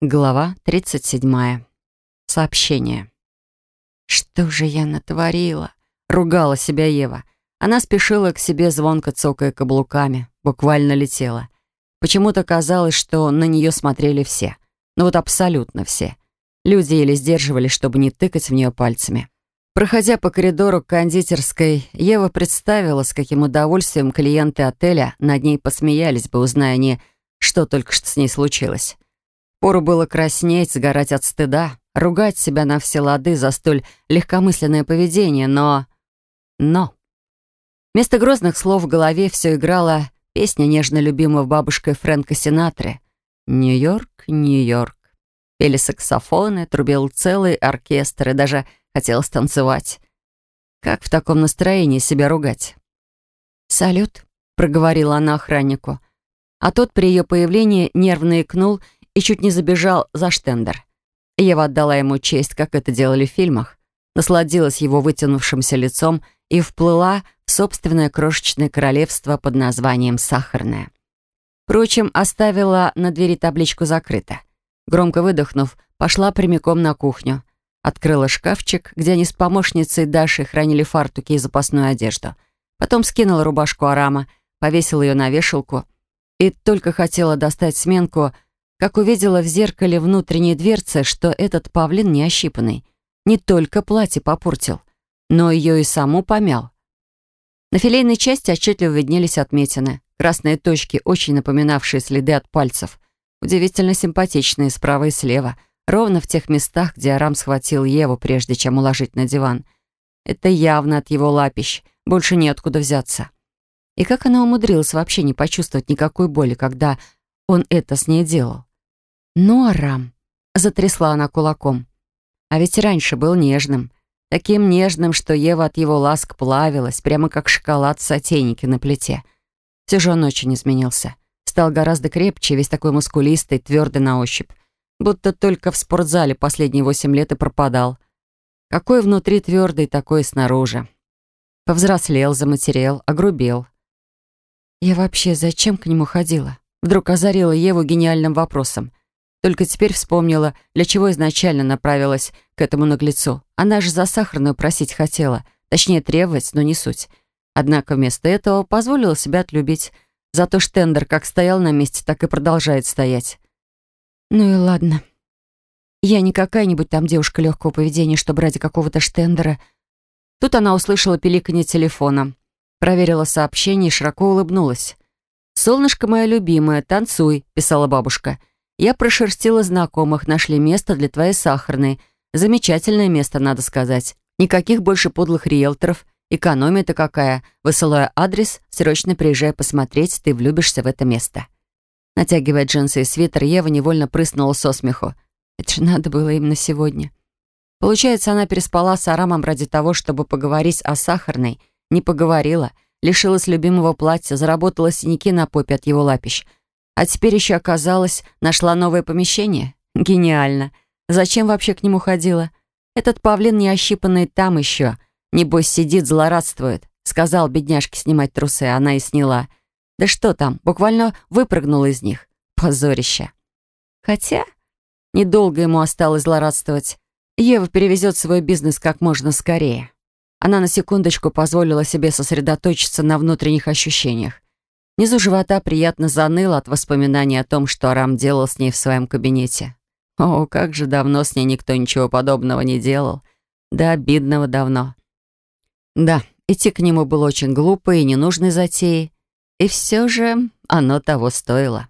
Глава 37. Сообщение. «Что же я натворила?» — ругала себя Ева. Она спешила к себе, звонко цокая каблуками, буквально летела. Почему-то казалось, что на нее смотрели все. Ну вот абсолютно все. Люди еле сдерживались, чтобы не тыкать в нее пальцами. Проходя по коридору к кондитерской, Ева представила, с каким удовольствием клиенты отеля над ней посмеялись бы, узная не, что только что с ней случилось. Пору было краснеть, сгорать от стыда, ругать себя на все лады за столь легкомысленное поведение, но... Но... Вместо грозных слов в голове все играла песня нежно любимого бабушкой Фрэнка Синатры «Нью-Йорк, Нью-Йорк». Пели саксофоны, трубил целый оркестр и даже хотелось танцевать. Как в таком настроении себя ругать? «Салют», — проговорила она охраннику. А тот при ее появлении нервно икнул и чуть не забежал за штендер. Ева отдала ему честь, как это делали в фильмах, насладилась его вытянувшимся лицом и вплыла в собственное крошечное королевство под названием «Сахарное». Впрочем, оставила на двери табличку «Закрыто». Громко выдохнув, пошла прямиком на кухню. Открыла шкафчик, где они с помощницей Дашей хранили фартуки и запасную одежду. Потом скинула рубашку Арама, повесила ее на вешалку и только хотела достать сменку, как увидела в зеркале внутренней дверцы, что этот павлин не ощипанный. Не только платье попортил, но ее и саму помял. На филейной части отчетливо виднелись отметины. Красные точки, очень напоминавшие следы от пальцев. Удивительно симпатичные справа и слева. Ровно в тех местах, где Арам схватил Еву, прежде чем уложить на диван. Это явно от его лапищ. Больше неоткуда взяться. И как она умудрилась вообще не почувствовать никакой боли, когда он это с ней делал. «Ну, Арам!» — затрясла она кулаком. А ведь раньше был нежным. Таким нежным, что Ева от его ласк плавилась, прямо как шоколад в сотейнике на плите. Все же он очень изменился. Стал гораздо крепче, весь такой мускулистый, твердый на ощупь. Будто только в спортзале последние восемь лет и пропадал. Какой внутри твердый, такой и снаружи. Повзрослел, заматерел, огрубел. Я вообще зачем к нему ходила? Вдруг озарила Еву гениальным вопросом. Только теперь вспомнила, для чего изначально направилась к этому наглецу. Она же за сахарную просить хотела. Точнее, требовать, но не суть. Однако вместо этого позволила себя отлюбить. Зато штендер как стоял на месте, так и продолжает стоять. Ну и ладно. Я не какая-нибудь там девушка легкого поведения, чтобы ради какого-то штендера. Тут она услышала пиликанье телефона. Проверила сообщение и широко улыбнулась. «Солнышко мое любимое, танцуй», — писала бабушка. «Я прошерстила знакомых, нашли место для твоей сахарной. Замечательное место, надо сказать. Никаких больше подлых риэлторов. Экономия-то какая. Высылая адрес, срочно приезжай посмотреть, ты влюбишься в это место». Натягивая джинсы и свитер, Ева невольно прыснула со смеху. Это же надо было именно сегодня. Получается, она переспала с Арамом ради того, чтобы поговорить о сахарной. Не поговорила — лишилась любимого платья, заработала синяки на попе от его лапищ. А теперь еще оказалось, нашла новое помещение? Гениально. Зачем вообще к нему ходила? Этот павлин неощипанный там еще. Небось, сидит, злорадствует. Сказал бедняжке снимать трусы, она и сняла. Да что там, буквально выпрыгнула из них. Позорище. Хотя, недолго ему осталось злорадствовать. Ева перевезет свой бизнес как можно скорее. Она на секундочку позволила себе сосредоточиться на внутренних ощущениях. Низу живота приятно заныло от воспоминаний о том, что Арам делал с ней в своем кабинете. О, как же давно с ней никто ничего подобного не делал. Да, обидного давно. Да, идти к нему было очень глупо и ненужной затеей. И все же оно того стоило.